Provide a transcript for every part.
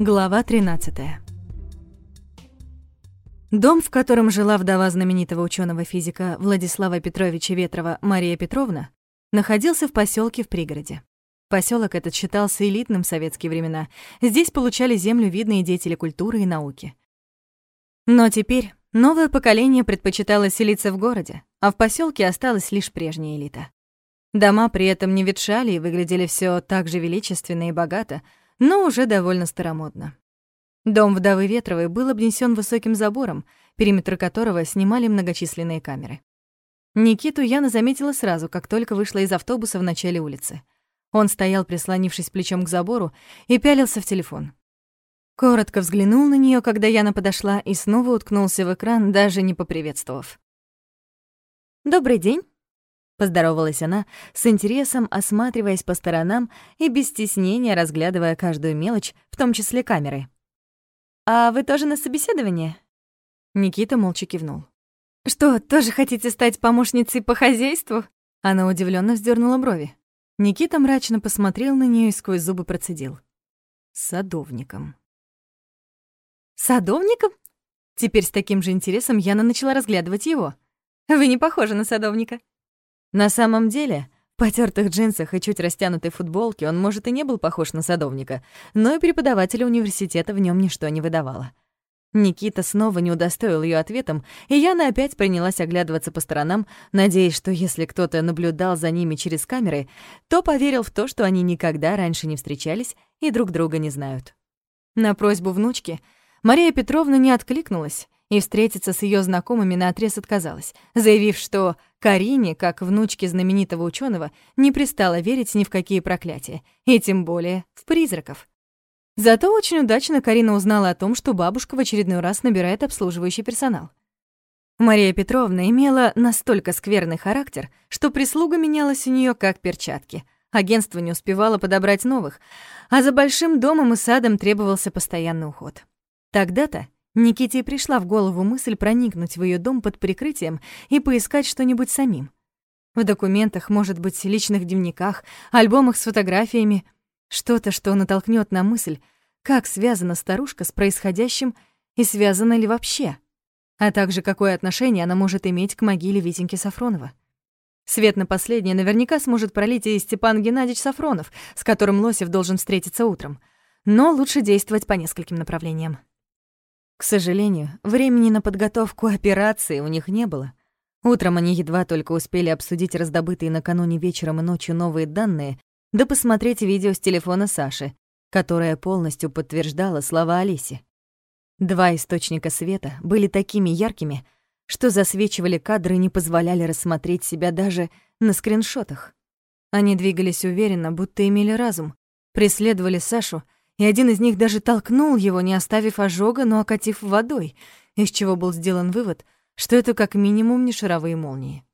Глава 13. Дом, в котором жила вдова знаменитого ученого физика Владислава Петровича Ветрова Мария Петровна, находился в поселке в пригороде. Поселок этот считался элитным в советские времена. Здесь получали землю видные деятели культуры и науки. Но теперь новое поколение предпочитало селиться в городе, а в поселке осталась лишь прежняя элита. Дома при этом не ветшали и выглядели все так же величественно и богато — но уже довольно старомодно. Дом вдовы Ветровой был обнесен высоким забором, периметр которого снимали многочисленные камеры. Никиту Яна заметила сразу, как только вышла из автобуса в начале улицы. Он стоял, прислонившись плечом к забору, и пялился в телефон. Коротко взглянул на нее, когда Яна подошла, и снова уткнулся в экран, даже не поприветствовав. «Добрый день», Поздоровалась она, с интересом осматриваясь по сторонам и без стеснения разглядывая каждую мелочь, в том числе камеры. «А вы тоже на собеседование?» Никита молча кивнул. «Что, тоже хотите стать помощницей по хозяйству?» Она удивленно вздернула брови. Никита мрачно посмотрел на нее и сквозь зубы процедил. «Садовником». «Садовником?» Теперь с таким же интересом Яна начала разглядывать его. «Вы не похожи на садовника». На самом деле, в потертых джинсах и чуть растянутой футболке он, может, и не был похож на садовника, но и преподавателя университета в нем ничто не выдавало. Никита снова не удостоил ее ответом, и Яна опять принялась оглядываться по сторонам, надеясь, что если кто-то наблюдал за ними через камеры, то поверил в то, что они никогда раньше не встречались и друг друга не знают. На просьбу внучки Мария Петровна не откликнулась, и встретиться с ее знакомыми наотрез отказалась, заявив, что Карине, как внучке знаменитого ученого, не пристало верить ни в какие проклятия, и тем более в призраков. Зато очень удачно Карина узнала о том, что бабушка в очередной раз набирает обслуживающий персонал. Мария Петровна имела настолько скверный характер, что прислуга менялась у нее как перчатки. Агентство не успевало подобрать новых, а за большим домом и садом требовался постоянный уход. Тогда-то Никите пришла в голову мысль проникнуть в ее дом под прикрытием и поискать что-нибудь самим. В документах, может быть, личных дневниках, альбомах с фотографиями, что-то, что натолкнет на мысль, как связана старушка с происходящим и связана ли вообще, а также какое отношение она может иметь к могиле Витеньки Сафронова. Свет на последнее наверняка сможет пролить и Степан Геннадьевич Сафронов, с которым Лосев должен встретиться утром. Но лучше действовать по нескольким направлениям. К сожалению, времени на подготовку операции у них не было. Утром они едва только успели обсудить раздобытые накануне вечером и ночью новые данные, да посмотреть видео с телефона Саши, которое полностью подтверждало слова Алиси. Два источника света были такими яркими, что засвечивали кадры и не позволяли рассмотреть себя даже на скриншотах. Они двигались уверенно, будто имели разум, преследовали Сашу — и один из них даже толкнул его, не оставив ожога, но окатив водой, из чего был сделан вывод, что это как минимум не шаровые молнии.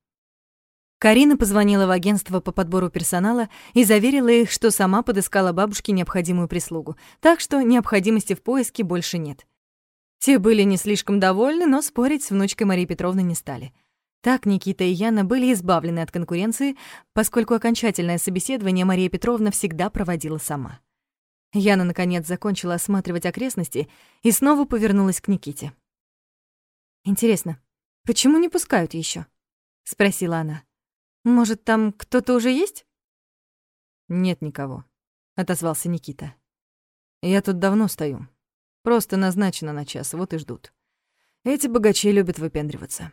Карина позвонила в агентство по подбору персонала и заверила их, что сама подыскала бабушке необходимую прислугу, так что необходимости в поиске больше нет. Те были не слишком довольны, но спорить с внучкой Марии Петровны не стали. Так Никита и Яна были избавлены от конкуренции, поскольку окончательное собеседование Мария Петровна всегда проводила сама. Яна, наконец, закончила осматривать окрестности и снова повернулась к Никите. «Интересно, почему не пускают еще? спросила она. «Может, там кто-то уже есть?» «Нет никого», — отозвался Никита. «Я тут давно стою. Просто назначено на час, вот и ждут. Эти богачи любят выпендриваться».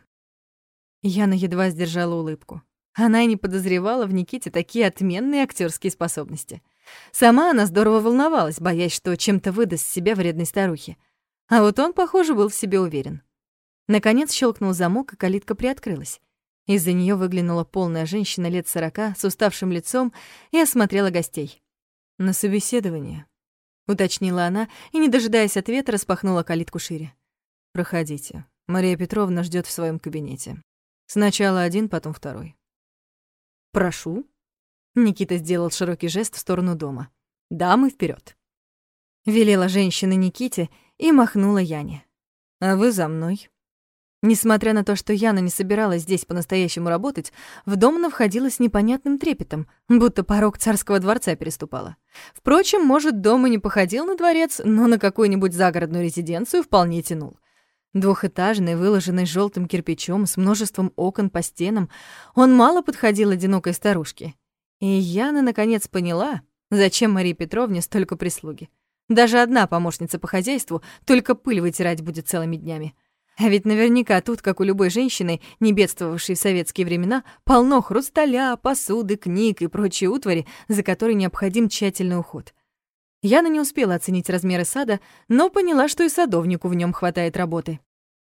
Яна едва сдержала улыбку. Она и не подозревала в Никите такие отменные актерские способности — Сама она здорово волновалась, боясь, что чем-то выдаст себя вредной старухе. А вот он, похоже, был в себе уверен. Наконец щелкнул замок, и калитка приоткрылась. Из-за нее выглянула полная женщина лет сорока с уставшим лицом и осмотрела гостей. «На собеседование», — уточнила она и, не дожидаясь ответа, распахнула калитку шире. «Проходите. Мария Петровна ждет в своем кабинете. Сначала один, потом второй». «Прошу», Никита сделал широкий жест в сторону дома. «Дамы, вперед. Велела женщина Никите и махнула Яне. «А вы за мной». Несмотря на то, что Яна не собиралась здесь по-настоящему работать, в дом она входила с непонятным трепетом, будто порог царского дворца переступала. Впрочем, может, дом и не походил на дворец, но на какую-нибудь загородную резиденцию вполне тянул. Двухэтажный, выложенный желтым кирпичом, с множеством окон по стенам, он мало подходил одинокой старушке. И Яна наконец поняла, зачем Марии Петровне столько прислуги. Даже одна помощница по хозяйству только пыль вытирать будет целыми днями. А ведь наверняка тут, как у любой женщины, не бедствовавшей в советские времена, полно хрусталя, посуды, книг и прочей утвари, за которой необходим тщательный уход. Яна не успела оценить размеры сада, но поняла, что и садовнику в нем хватает работы.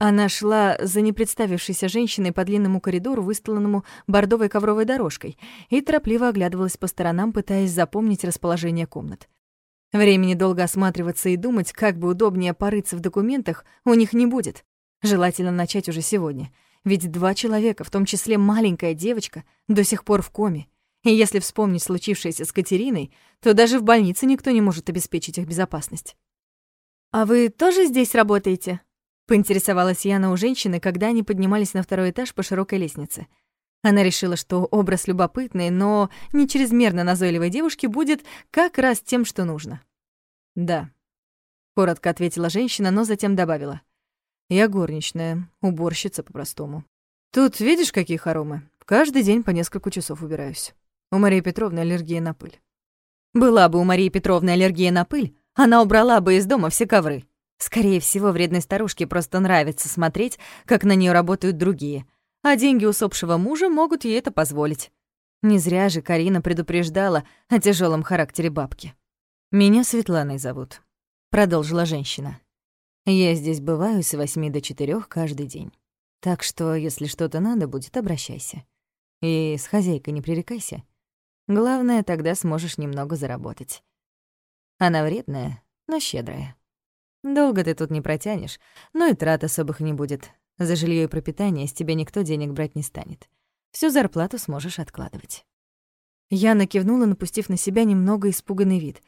Она шла за непредставившейся женщиной по длинному коридору, выстланному бордовой ковровой дорожкой, и торопливо оглядывалась по сторонам, пытаясь запомнить расположение комнат. Времени долго осматриваться и думать, как бы удобнее порыться в документах, у них не будет. Желательно начать уже сегодня. Ведь два человека, в том числе маленькая девочка, до сих пор в коме. И если вспомнить случившееся с Катериной, то даже в больнице никто не может обеспечить их безопасность. «А вы тоже здесь работаете?» — поинтересовалась Яна у женщины, когда они поднимались на второй этаж по широкой лестнице. Она решила, что образ любопытный, но не чрезмерно назойливой девушки будет как раз тем, что нужно. «Да», — коротко ответила женщина, но затем добавила. Я горничная, уборщица по-простому. Тут видишь, какие хоромы? Каждый день по несколько часов убираюсь. У Марии Петровны аллергия на пыль. Была бы у Марии Петровны аллергия на пыль, она убрала бы из дома все ковры. Скорее всего, вредной старушке просто нравится смотреть, как на нее работают другие, а деньги усопшего мужа могут ей это позволить. Не зря же Карина предупреждала о тяжелом характере бабки. «Меня Светланой зовут», — продолжила женщина. Я здесь бываю с восьми до четырех каждый день. Так что, если что-то надо будет, обращайся. И с хозяйкой не пререкайся. Главное, тогда сможешь немного заработать. Она вредная, но щедрая. Долго ты тут не протянешь, но и трат особых не будет. За жилье и пропитание с тебя никто денег брать не станет. Всю зарплату сможешь откладывать. Яна кивнула, напустив на себя немного испуганный вид.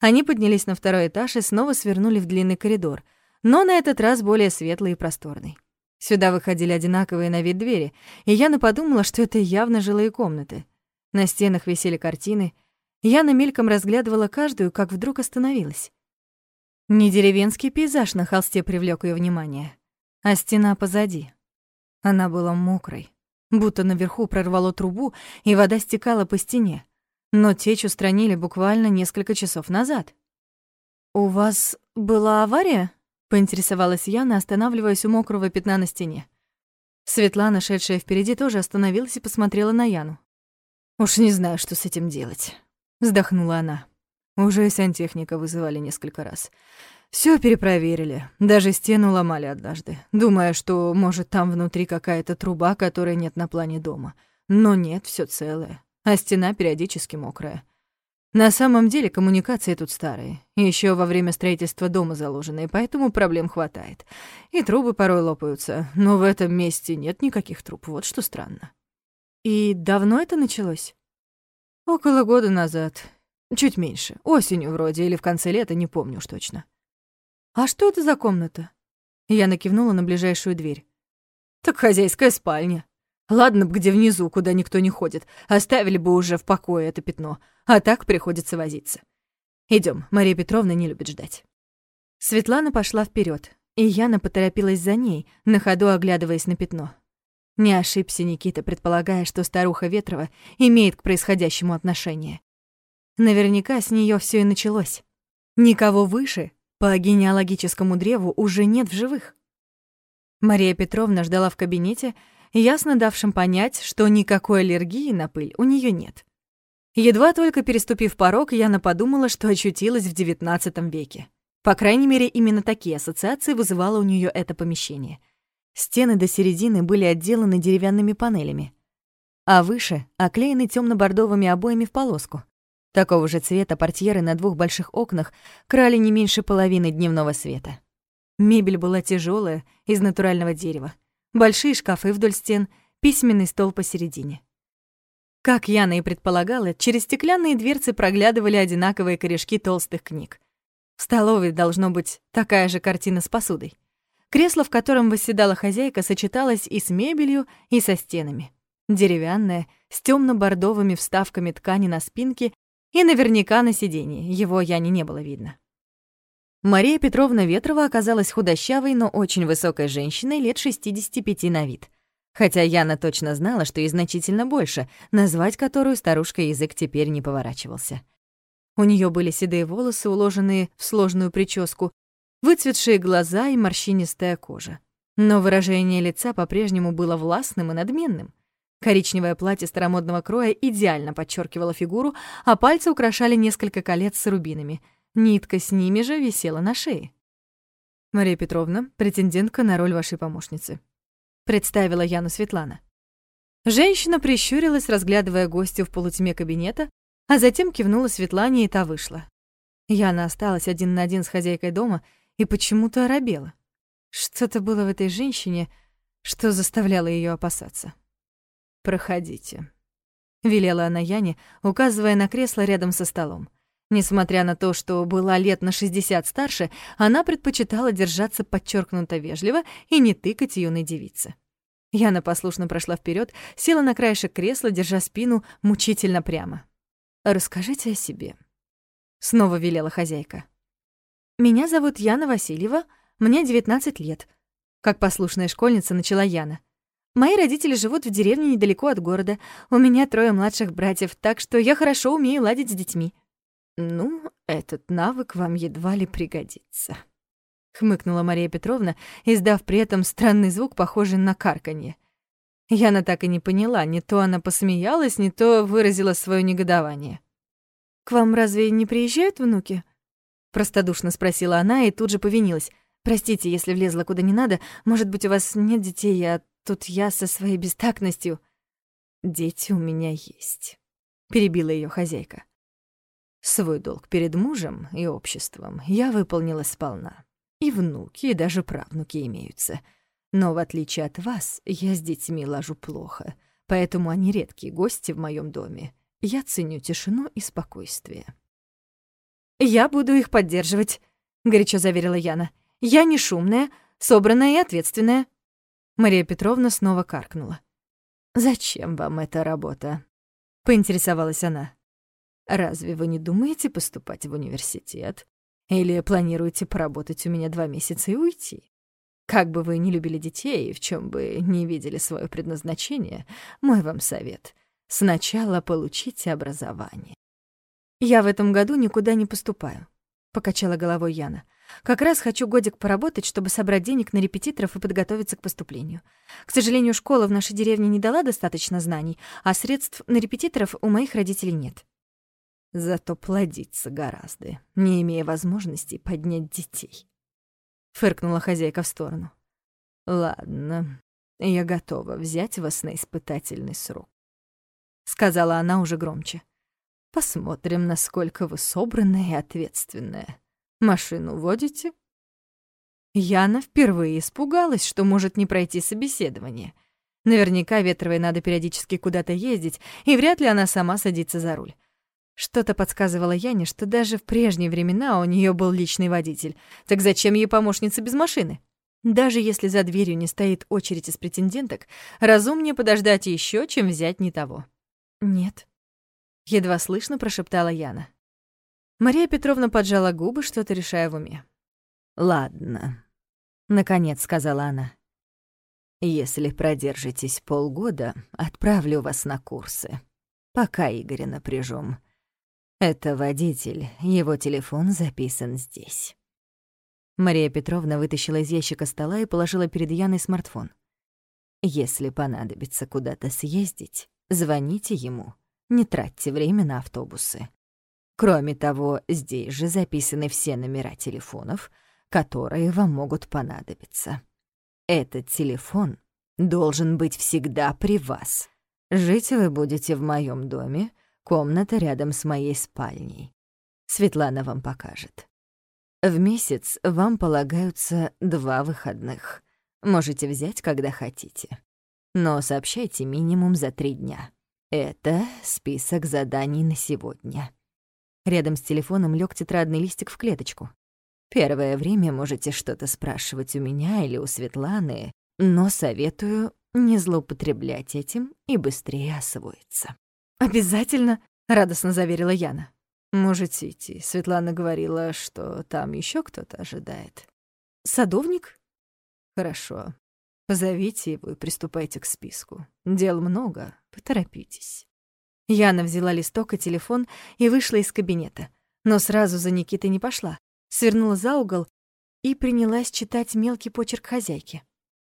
Они поднялись на второй этаж и снова свернули в длинный коридор — но на этот раз более светлый и просторный. Сюда выходили одинаковые на вид двери, и Яна подумала, что это явно жилые комнаты. На стенах висели картины. Яна мельком разглядывала каждую, как вдруг остановилась. Не деревенский пейзаж на холсте привлёк её внимание, а стена позади. Она была мокрой, будто наверху прорвало трубу, и вода стекала по стене. Но течь устранили буквально несколько часов назад. «У вас была авария?» Поинтересовалась Яна, останавливаясь у мокрого пятна на стене. Светлана, шедшая впереди, тоже остановилась и посмотрела на Яну. «Уж не знаю, что с этим делать», — вздохнула она. Уже сантехника вызывали несколько раз. Все перепроверили, даже стену ломали однажды, думая, что, может, там внутри какая-то труба, которой нет на плане дома. Но нет, все целое, а стена периодически мокрая. На самом деле коммуникации тут старые, еще во время строительства дома заложенные, поэтому проблем хватает. И трубы порой лопаются, но в этом месте нет никаких труб, вот что странно. И давно это началось? Около года назад. Чуть меньше. Осенью вроде или в конце лета, не помню уж точно. А что это за комната? Я накивнула на ближайшую дверь. Так хозяйская спальня. Ладно б где внизу, куда никто не ходит, оставили бы уже в покое это пятно, а так приходится возиться. Идем, Мария Петровна не любит ждать. Светлана пошла вперед, и Яна поторопилась за ней, на ходу оглядываясь на пятно. Не ошибся Никита, предполагая, что старуха Ветрова имеет к происходящему отношение. Наверняка с нее все и началось. Никого выше по генеалогическому древу уже нет в живых. Мария Петровна ждала в кабинете, ясно давшим понять, что никакой аллергии на пыль у нее нет. Едва только переступив порог, Яна подумала, что очутилась в XIX веке. По крайней мере, именно такие ассоциации вызывало у нее это помещение. Стены до середины были отделаны деревянными панелями, а выше оклеены темно бордовыми обоями в полоску. Такого же цвета портьеры на двух больших окнах крали не меньше половины дневного света. Мебель была тяжелая, из натурального дерева большие шкафы вдоль стен, письменный стол посередине. Как Яна и предполагала, через стеклянные дверцы проглядывали одинаковые корешки толстых книг. В столовой должно быть такая же картина с посудой. Кресло, в котором восседала хозяйка, сочеталось и с мебелью, и со стенами. Деревянное, с темно бордовыми вставками ткани на спинке и наверняка на сиденье, его Яне не было видно. Мария Петровна Ветрова оказалась худощавой, но очень высокой женщиной лет 65 на вид. Хотя Яна точно знала, что ей значительно больше, назвать которую старушка язык теперь не поворачивался. У нее были седые волосы, уложенные в сложную прическу, выцветшие глаза и морщинистая кожа. Но выражение лица по-прежнему было властным и надменным. Коричневое платье старомодного кроя идеально подчеркивало фигуру, а пальцы украшали несколько колец с рубинами. Нитка с ними же висела на шее. «Мария Петровна, претендентка на роль вашей помощницы», — представила Яну Светлана. Женщина прищурилась, разглядывая гостю в полутьме кабинета, а затем кивнула Светлане, и та вышла. Яна осталась один на один с хозяйкой дома и почему-то оробела. Что-то было в этой женщине, что заставляло ее опасаться. «Проходите», — велела она Яне, указывая на кресло рядом со столом. Несмотря на то, что была лет на 60 старше, она предпочитала держаться подчеркнуто вежливо и не тыкать юной девице. Яна послушно прошла вперед, села на краешек кресла, держа спину мучительно прямо. «Расскажите о себе», — снова велела хозяйка. «Меня зовут Яна Васильева, мне 19 лет», — как послушная школьница начала Яна. «Мои родители живут в деревне недалеко от города. У меня трое младших братьев, так что я хорошо умею ладить с детьми». «Ну, этот навык вам едва ли пригодится», — хмыкнула Мария Петровна, издав при этом странный звук, похожий на карканье. Яна так и не поняла, не то она посмеялась, не то выразила свое негодование. «К вам разве не приезжают внуки?» Простодушно спросила она и тут же повинилась. «Простите, если влезла куда не надо. Может быть, у вас нет детей, а тут я со своей бестактностью...» «Дети у меня есть», — перебила ее хозяйка. «Свой долг перед мужем и обществом я выполнила сполна. И внуки, и даже правнуки имеются. Но в отличие от вас, я с детьми ложу плохо, поэтому они редкие гости в моем доме. Я ценю тишину и спокойствие». «Я буду их поддерживать», — горячо заверила Яна. «Я не шумная, собранная и ответственная». Мария Петровна снова каркнула. «Зачем вам эта работа?» — поинтересовалась она. «Разве вы не думаете поступать в университет? Или планируете поработать у меня два месяца и уйти? Как бы вы ни любили детей, в чем бы не видели свое предназначение, мой вам совет — сначала получите образование. «Я в этом году никуда не поступаю», — покачала головой Яна. «Как раз хочу годик поработать, чтобы собрать денег на репетиторов и подготовиться к поступлению. К сожалению, школа в нашей деревне не дала достаточно знаний, а средств на репетиторов у моих родителей нет». «Зато плодиться гораздо, не имея возможности поднять детей», — фыркнула хозяйка в сторону. «Ладно, я готова взять вас на испытательный срок», — сказала она уже громче. Посмотрим, насколько вы собранная и ответственная. Машину водите?» Яна впервые испугалась, что может не пройти собеседование. Наверняка Ветровой надо периодически куда-то ездить, и вряд ли она сама садится за руль. Что-то подсказывало Яне, что даже в прежние времена у нее был личный водитель. Так зачем ей помощница без машины? Даже если за дверью не стоит очередь из претенденток, разумнее подождать еще, чем взять не того. Нет, едва слышно прошептала Яна. Мария Петровна поджала губы, что-то решая в уме. «Ладно», — наконец сказала она. «Если продержитесь полгода, отправлю вас на курсы. Пока Игоря напряжем. Это водитель, его телефон записан здесь». Мария Петровна вытащила из ящика стола и положила перед Яной смартфон. «Если понадобится куда-то съездить, звоните ему не тратьте время на автобусы. Кроме того, здесь же записаны все номера телефонов, которые вам могут понадобиться. Этот телефон должен быть всегда при вас. Жить вы будете в моем доме, комната рядом с моей спальней. Светлана вам покажет. В месяц вам полагаются два выходных. Можете взять, когда хотите. Но сообщайте минимум за три дня. Это список заданий на сегодня. Рядом с телефоном лег тетрадный листик в клеточку. Первое время можете что-то спрашивать у меня или у Светланы, но советую не злоупотреблять этим и быстрее освоиться». «Обязательно», — радостно заверила Яна. «Можете идти. Светлана говорила, что там еще кто-то ожидает». «Садовник?» «Хорошо. Позовите его и приступайте к списку. Дел много, поторопитесь». Яна взяла листок и телефон и вышла из кабинета, но сразу за Никитой не пошла. Свернула за угол и принялась читать мелкий почерк хозяйки.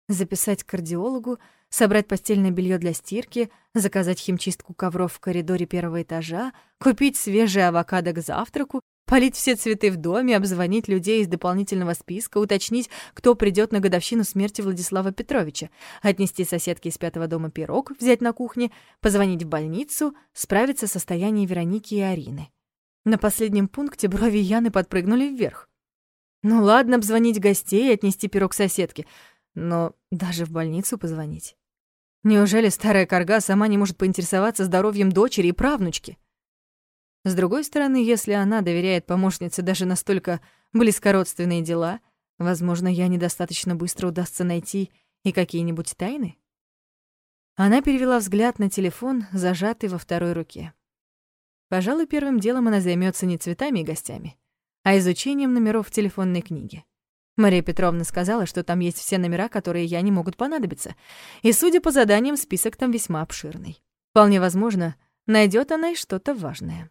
Записать к кардиологу, собрать постельное белье для стирки, заказать химчистку ковров в коридоре первого этажа, купить свежие авокадо к завтраку, полить все цветы в доме, обзвонить людей из дополнительного списка, уточнить, кто придет на годовщину смерти Владислава Петровича, отнести соседке из пятого дома пирог, взять на кухне, позвонить в больницу, справиться с состоянием Вероники и Арины. На последнем пункте брови Яны подпрыгнули вверх. Ну ладно, обзвонить гостей и отнести пирог соседке, но даже в больницу позвонить. Неужели старая корга сама не может поинтересоваться здоровьем дочери и правнучки? С другой стороны, если она доверяет помощнице даже настолько близкородственные дела, возможно, я недостаточно быстро удастся найти и какие-нибудь тайны? Она перевела взгляд на телефон, зажатый во второй руке. Пожалуй, первым делом она займется не цветами и гостями, а изучением номеров телефонной книги. Мария Петровна сказала, что там есть все номера, которые я не могут понадобиться. И, судя по заданиям, список там весьма обширный. Вполне возможно, найдет она и что-то важное.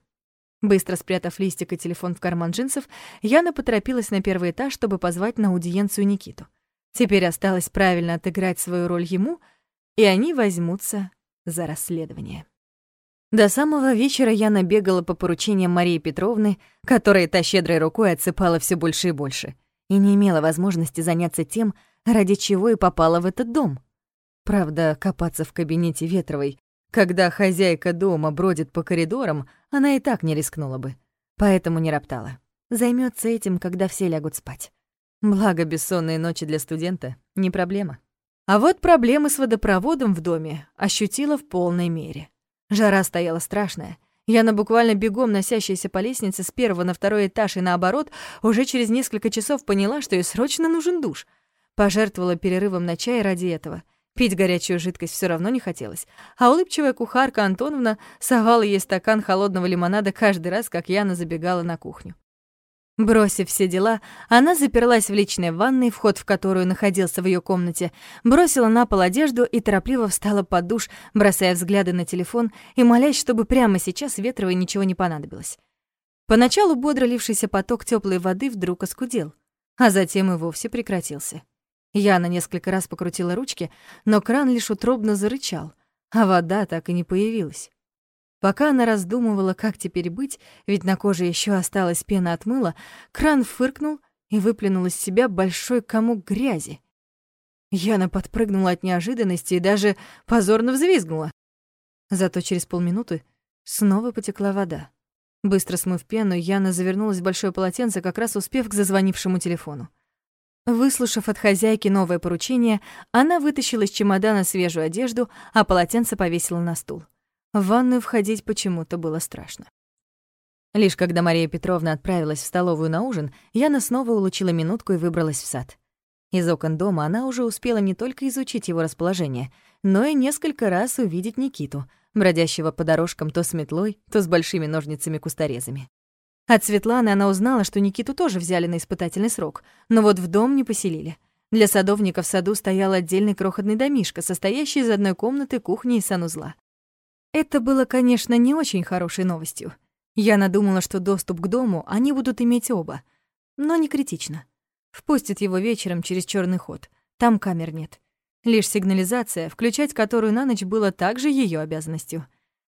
Быстро спрятав листик и телефон в карман джинсов, Яна поторопилась на первый этаж, чтобы позвать на аудиенцию Никиту. Теперь осталось правильно отыграть свою роль ему, и они возьмутся за расследование. До самого вечера Яна бегала по поручениям Марии Петровны, которая та щедрой рукой отсыпала все больше и больше — и не имела возможности заняться тем, ради чего и попала в этот дом. Правда, копаться в кабинете Ветровой, когда хозяйка дома бродит по коридорам, она и так не рискнула бы. Поэтому не роптала. Займется этим, когда все лягут спать. Благо, бессонные ночи для студента — не проблема. А вот проблемы с водопроводом в доме ощутила в полной мере. Жара стояла страшная — Яна, буквально бегом носящаяся по лестнице с первого на второй этаж и наоборот, уже через несколько часов поняла, что ей срочно нужен душ. Пожертвовала перерывом на чай ради этого. Пить горячую жидкость все равно не хотелось. А улыбчивая кухарка Антоновна совала ей стакан холодного лимонада каждый раз, как Яна забегала на кухню. Бросив все дела, она заперлась в личной ванной, вход в которую находился в ее комнате, бросила на пол одежду и торопливо встала под душ, бросая взгляды на телефон и молясь, чтобы прямо сейчас Ветровой ничего не понадобилось. Поначалу бодро лившийся поток теплой воды вдруг оскудел, а затем и вовсе прекратился. Яна несколько раз покрутила ручки, но кран лишь утробно зарычал, а вода так и не появилась. Пока она раздумывала, как теперь быть, ведь на коже еще осталась пена от мыла, кран фыркнул и выплюнул из себя большой комок грязи. Яна подпрыгнула от неожиданности и даже позорно взвизгнула. Зато через полминуты снова потекла вода. Быстро смыв пену, Яна завернулась в большое полотенце, как раз успев к зазвонившему телефону. Выслушав от хозяйки новое поручение, она вытащила из чемодана свежую одежду, а полотенце повесила на стул. В ванную входить почему-то было страшно. Лишь когда Мария Петровна отправилась в столовую на ужин, Яна снова улучила минутку и выбралась в сад. Из окон дома она уже успела не только изучить его расположение, но и несколько раз увидеть Никиту, бродящего по дорожкам то с метлой, то с большими ножницами-кусторезами. От Светланы она узнала, что Никиту тоже взяли на испытательный срок, но вот в дом не поселили. Для садовника в саду стоял отдельный крохотный домишко, состоящий из одной комнаты, кухни и санузла. Это было, конечно, не очень хорошей новостью. Я надумала, что доступ к дому они будут иметь оба, но не критично. Впустят его вечером через черный ход. Там камер нет. Лишь сигнализация, включать которую на ночь было также ее обязанностью.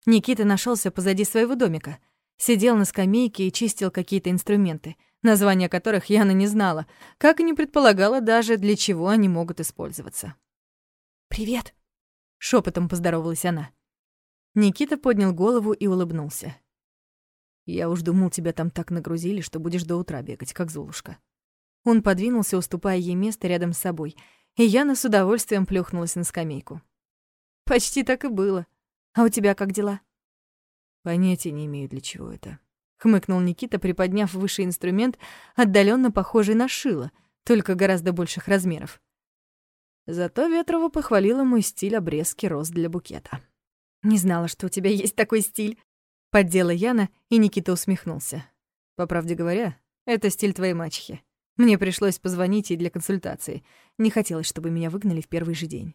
Никита нашелся позади своего домика. Сидел на скамейке и чистил какие-то инструменты, названия которых Яна не знала, как и не предполагала даже, для чего они могут использоваться. «Привет», — шепотом поздоровалась она. Никита поднял голову и улыбнулся. «Я уж думал, тебя там так нагрузили, что будешь до утра бегать, как Золушка». Он подвинулся, уступая ей место рядом с собой, и Яна с удовольствием плюхнулась на скамейку. «Почти так и было. А у тебя как дела?» «Понятия не имею, для чего это. хмыкнул Никита, приподняв выше инструмент, отдаленно похожий на шило, только гораздо больших размеров. Зато Ветрова похвалила мой стиль обрезки роз для букета. «Не знала, что у тебя есть такой стиль», — поддела Яна, и Никита усмехнулся. «По правде говоря, это стиль твоей мачехи. Мне пришлось позвонить ей для консультации. Не хотелось, чтобы меня выгнали в первый же день».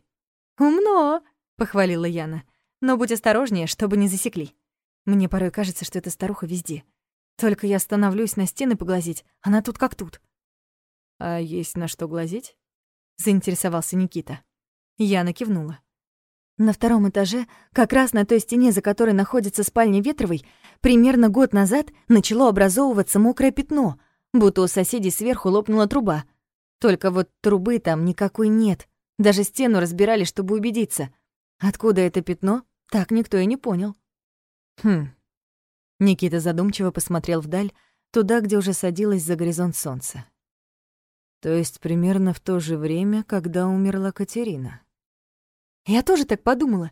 «Умно!» — похвалила Яна. «Но будь осторожнее, чтобы не засекли. Мне порой кажется, что эта старуха везде. Только я становлюсь на стены поглазеть, она тут как тут». «А есть на что глазеть?» — заинтересовался Никита. Яна кивнула. На втором этаже, как раз на той стене, за которой находится спальня Ветровой, примерно год назад начало образовываться мокрое пятно, будто у соседей сверху лопнула труба. Только вот трубы там никакой нет. Даже стену разбирали, чтобы убедиться. Откуда это пятно, так никто и не понял. Хм. Никита задумчиво посмотрел вдаль, туда, где уже садилось за горизонт солнце. То есть примерно в то же время, когда умерла Катерина. Я тоже так подумала.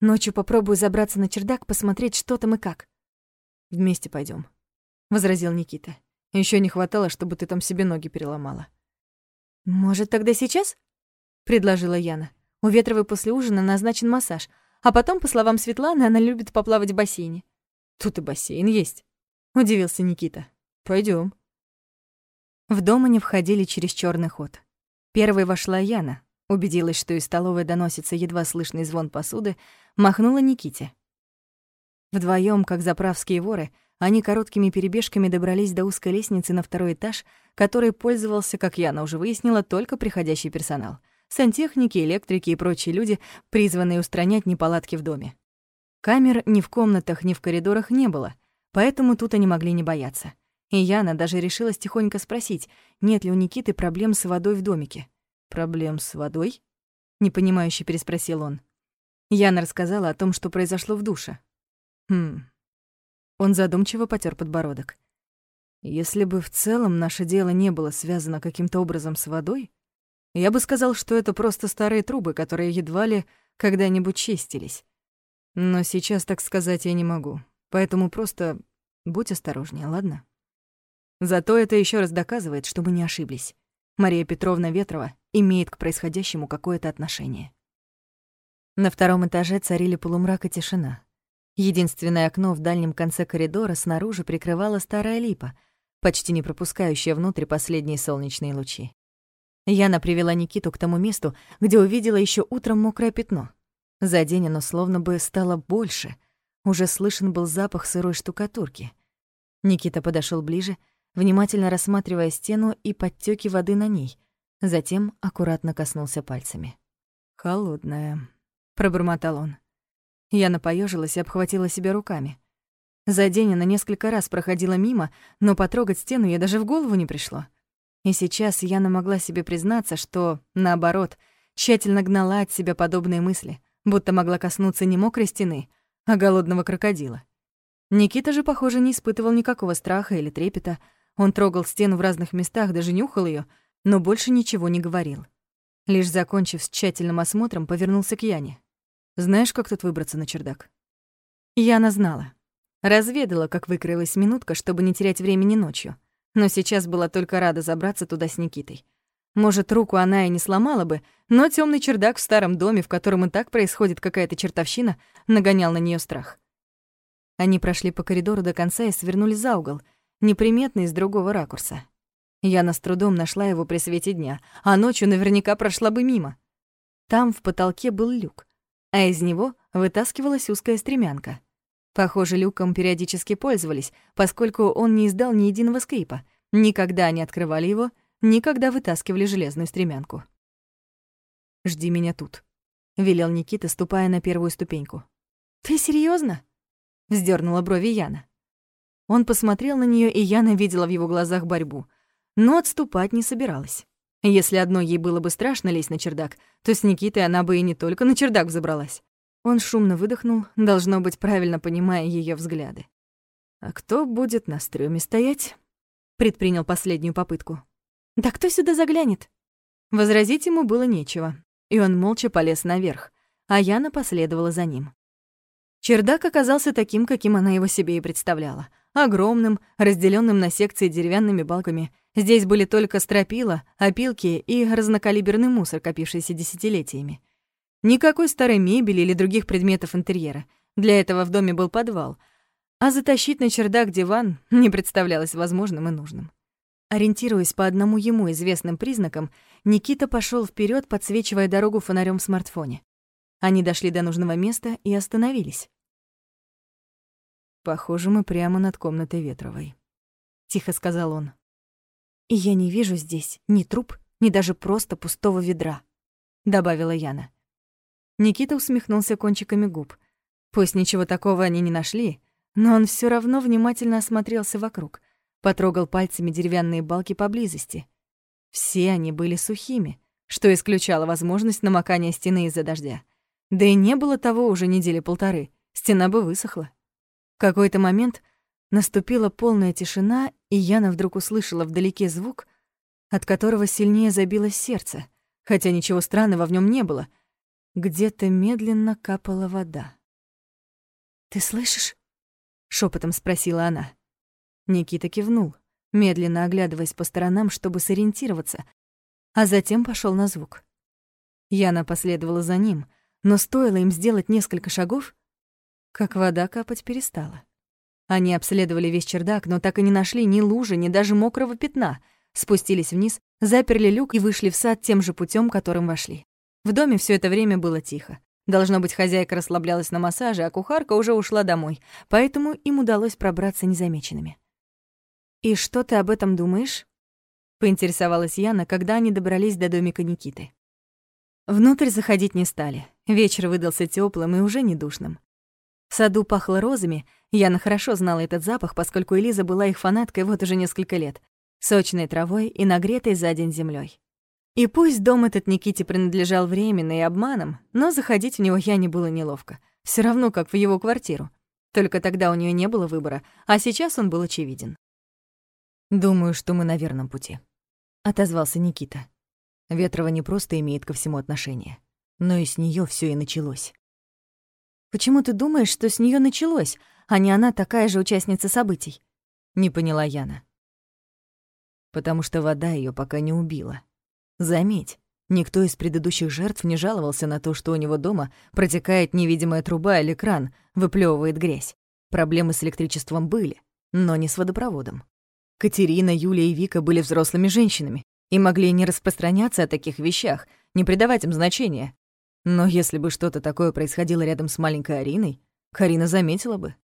Ночью попробую забраться на чердак, посмотреть, что там и как. Вместе пойдем,, возразил Никита. Еще не хватало, чтобы ты там себе ноги переломала. Может, тогда сейчас? предложила Яна. У Ветровой после ужина назначен массаж, а потом, по словам Светланы, она любит поплавать в бассейне. Тут и бассейн есть, удивился Никита. Пойдем. В дом они входили через черный ход. Первой вошла Яна, убедилась, что из столовой доносится едва слышный звон посуды, махнула Никите. Вдвоем, как заправские воры, они короткими перебежками добрались до узкой лестницы на второй этаж, который пользовался, как Яна уже выяснила, только приходящий персонал. Сантехники, электрики и прочие люди, призванные устранять неполадки в доме. Камер ни в комнатах, ни в коридорах не было, поэтому тут они могли не бояться. И Яна даже решила тихонько спросить, нет ли у Никиты проблем с водой в домике. «Проблем с водой?» — непонимающе переспросил он. Яна рассказала о том, что произошло в душе. «Хм...» Он задумчиво потер подбородок. «Если бы в целом наше дело не было связано каким-то образом с водой, я бы сказал, что это просто старые трубы, которые едва ли когда-нибудь чистились. Но сейчас так сказать я не могу, поэтому просто будь осторожнее, ладно?» Зато это еще раз доказывает, что мы не ошиблись. Мария Петровна Ветрова имеет к происходящему какое-то отношение. На втором этаже царили полумрак и тишина. Единственное окно в дальнем конце коридора снаружи прикрывала старая липа, почти не пропускающая внутрь последние солнечные лучи. Яна привела Никиту к тому месту, где увидела еще утром мокрое пятно. За день оно словно бы стало больше. Уже слышен был запах сырой штукатурки. Никита подошел ближе — внимательно рассматривая стену и подтеки воды на ней. Затем аккуратно коснулся пальцами. «Холодная», — пробормотал он. Я напоежилась и обхватила себя руками. За день она несколько раз проходила мимо, но потрогать стену ей даже в голову не пришло. И сейчас Яна могла себе признаться, что, наоборот, тщательно гнала от себя подобные мысли, будто могла коснуться не мокрой стены, а голодного крокодила. Никита же, похоже, не испытывал никакого страха или трепета, он трогал стену в разных местах, даже нюхал ее, но больше ничего не говорил. Лишь закончив с тщательным осмотром, повернулся к Яне. «Знаешь, как тут выбраться на чердак?» Яна знала. Разведала, как выкрылась минутка, чтобы не терять времени ночью. Но сейчас была только рада забраться туда с Никитой. Может, руку она и не сломала бы, но темный чердак в старом доме, в котором и так происходит какая-то чертовщина, нагонял на нее страх. Они прошли по коридору до конца и свернули за угол — неприметный с другого ракурса. Яна с трудом нашла его при свете дня, а ночью наверняка прошла бы мимо. Там в потолке был люк, а из него вытаскивалась узкая стремянка. Похоже, люком периодически пользовались, поскольку он не издал ни единого скрипа. Никогда не открывали его, никогда вытаскивали железную стремянку. «Жди меня тут», — велел Никита, ступая на первую ступеньку. «Ты серьезно? вздернула брови Яна. Он посмотрел на нее, и Яна видела в его глазах борьбу. Но отступать не собиралась. Если одной ей было бы страшно лезть на чердак, то с Никитой она бы и не только на чердак взобралась. Он шумно выдохнул, должно быть, правильно понимая ее взгляды. «А кто будет на стрёме стоять?» Предпринял последнюю попытку. «Да кто сюда заглянет?» Возразить ему было нечего, и он молча полез наверх, а Яна последовала за ним. Чердак оказался таким, каким она его себе и представляла — огромным, разделенным на секции деревянными балками. Здесь были только стропила, опилки и разнокалиберный мусор, копившийся десятилетиями. Никакой старой мебели или других предметов интерьера. Для этого в доме был подвал, а затащить на чердак диван не представлялось возможным и нужным. Ориентируясь по одному ему известным признакам, Никита пошел вперед, подсвечивая дорогу фонарем в смартфоне. Они дошли до нужного места и остановились. «Похоже, мы прямо над комнатой Ветровой», — тихо сказал он. «И я не вижу здесь ни труп, ни даже просто пустого ведра», — добавила Яна. Никита усмехнулся кончиками губ. Пусть ничего такого они не нашли, но он все равно внимательно осмотрелся вокруг — потрогал пальцами деревянные балки поблизости. Все они были сухими, что исключало возможность намокания стены из-за дождя. Да и не было того уже недели полторы, стена бы высохла. В какой-то момент наступила полная тишина, и Яна вдруг услышала вдалеке звук, от которого сильнее забилось сердце, хотя ничего странного в нем не было. Где-то медленно капала вода. «Ты слышишь?» — шепотом спросила она. Никита кивнул, медленно оглядываясь по сторонам, чтобы сориентироваться, а затем пошел на звук. Яна последовала за ним, но стоило им сделать несколько шагов, как вода капать перестала. Они обследовали весь чердак, но так и не нашли ни лужи, ни даже мокрого пятна. Спустились вниз, заперли люк и вышли в сад тем же путем, которым вошли. В доме все это время было тихо. Должно быть, хозяйка расслаблялась на массаже, а кухарка уже ушла домой, поэтому им удалось пробраться незамеченными. «И что ты об этом думаешь?» — поинтересовалась Яна, когда они добрались до домика Никиты. Внутрь заходить не стали. Вечер выдался теплым и уже не душным. В саду пахло розами, Яна хорошо знала этот запах, поскольку Элиза была их фанаткой вот уже несколько лет, сочной травой и нагретой за день землей. И пусть дом этот Никите принадлежал временно и обманом, но заходить в него Яне было неловко. Все равно, как в его квартиру. Только тогда у нее не было выбора, а сейчас он был очевиден. «Думаю, что мы на верном пути», — отозвался Никита. Ветрова не просто имеет ко всему отношение, но и с нее все и началось. «Почему ты думаешь, что с нее началось, а не она такая же участница событий?» — не поняла Яна. «Потому что вода ее пока не убила. Заметь, никто из предыдущих жертв не жаловался на то, что у него дома протекает невидимая труба или кран, выплевывает грязь. Проблемы с электричеством были, но не с водопроводом. Катерина, Юлия и Вика были взрослыми женщинами и могли не распространяться о таких вещах, не придавать им значения. Но если бы что-то такое происходило рядом с маленькой Ариной, Карина заметила бы.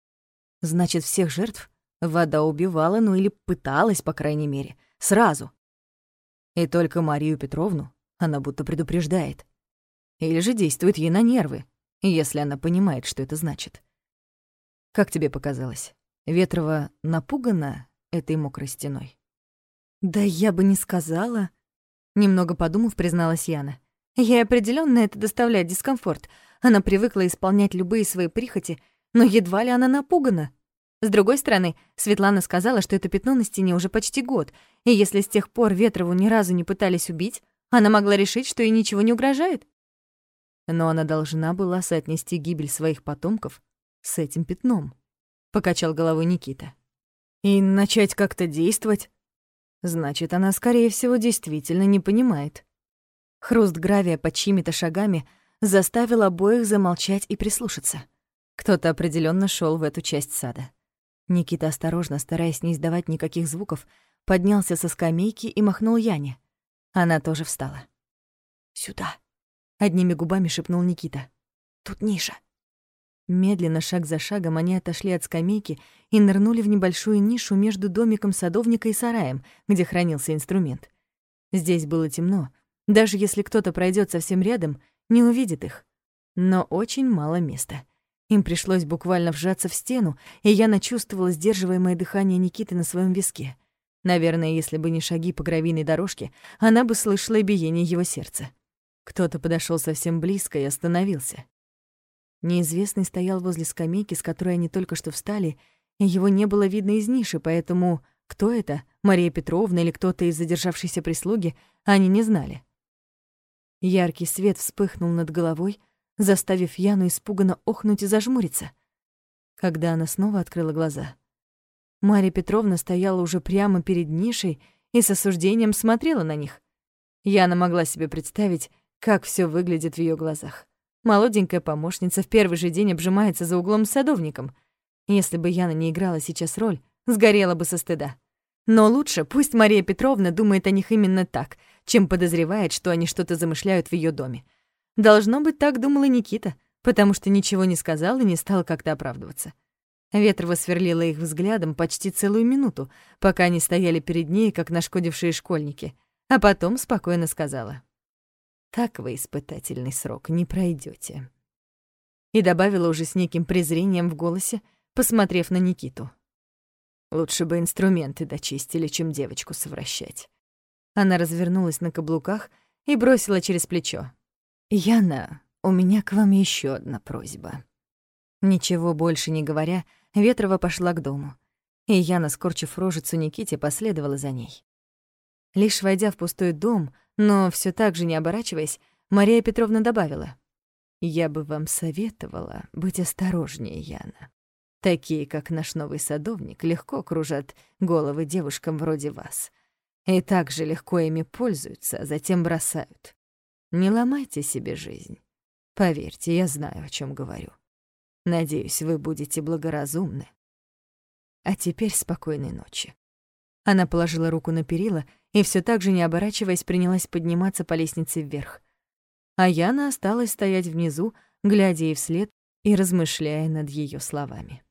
Значит, всех жертв вода убивала, ну или пыталась, по крайней мере, сразу. И только Марию Петровну она будто предупреждает. Или же действует ей на нервы, если она понимает, что это значит. Как тебе показалось, Ветрова напугана этой мокрой стеной. «Да я бы не сказала», — немного подумав, призналась Яна. Ей определенно это доставляет дискомфорт. Она привыкла исполнять любые свои прихоти, но едва ли она напугана. С другой стороны, Светлана сказала, что это пятно на стене уже почти год, и если с тех пор Ветрову ни разу не пытались убить, она могла решить, что ей ничего не угрожает. Но она должна была соотнести гибель своих потомков с этим пятном, — покачал головой Никита. И начать как-то действовать? Значит, она, скорее всего, действительно не понимает. Хруст гравия под чьими-то шагами заставил обоих замолчать и прислушаться. Кто-то определенно шел в эту часть сада. Никита осторожно, стараясь не издавать никаких звуков, поднялся со скамейки и махнул Яне. Она тоже встала. «Сюда», — одними губами шепнул Никита. «Тут ниша». Медленно, шаг за шагом, они отошли от скамейки и нырнули в небольшую нишу между домиком садовника и сараем, где хранился инструмент. Здесь было темно. Даже если кто-то пройдет совсем рядом, не увидит их. Но очень мало места. Им пришлось буквально вжаться в стену, и я начувствовала сдерживаемое дыхание Никиты на своем виске. Наверное, если бы не шаги по гравийной дорожке, она бы слышала биение его сердца. Кто-то подошел совсем близко и остановился. Неизвестный стоял возле скамейки, с которой они только что встали, и его не было видно из ниши, поэтому кто это, Мария Петровна или кто-то из задержавшейся прислуги, они не знали. Яркий свет вспыхнул над головой, заставив Яну испуганно охнуть и зажмуриться. Когда она снова открыла глаза, Марья Петровна стояла уже прямо перед нишей и с осуждением смотрела на них. Яна могла себе представить, как все выглядит в ее глазах. Молоденькая помощница в первый же день обжимается за углом с садовником. Если бы Яна не играла сейчас роль, сгорела бы со стыда. Но лучше пусть Мария Петровна думает о них именно так, чем подозревает, что они что-то замышляют в ее доме. Должно быть, так думала Никита, потому что ничего не сказал и не стал как-то оправдываться. Ветрова сверлила их взглядом почти целую минуту, пока они стояли перед ней, как нашкодившие школьники, а потом спокойно сказала. «Так вы испытательный срок не пройдете. И добавила уже с неким презрением в голосе, посмотрев на Никиту. Лучше бы инструменты дочистили, чем девочку совращать. Она развернулась на каблуках и бросила через плечо. «Яна, у меня к вам еще одна просьба». Ничего больше не говоря, Ветрова пошла к дому, и Яна, скорчив рожицу Никите, последовала за ней. Лишь войдя в пустой дом, но все так же не оборачиваясь, Мария Петровна добавила. «Я бы вам советовала быть осторожнее, Яна. Такие, как наш новый садовник, легко кружат головы девушкам вроде вас. И так же легко ими пользуются, а затем бросают. Не ломайте себе жизнь. Поверьте, я знаю, о чем говорю. Надеюсь, вы будете благоразумны. А теперь спокойной ночи. Она положила руку на перила и все так же, не оборачиваясь, принялась подниматься по лестнице вверх. А Яна осталась стоять внизу, глядя ей вслед и размышляя над ее словами.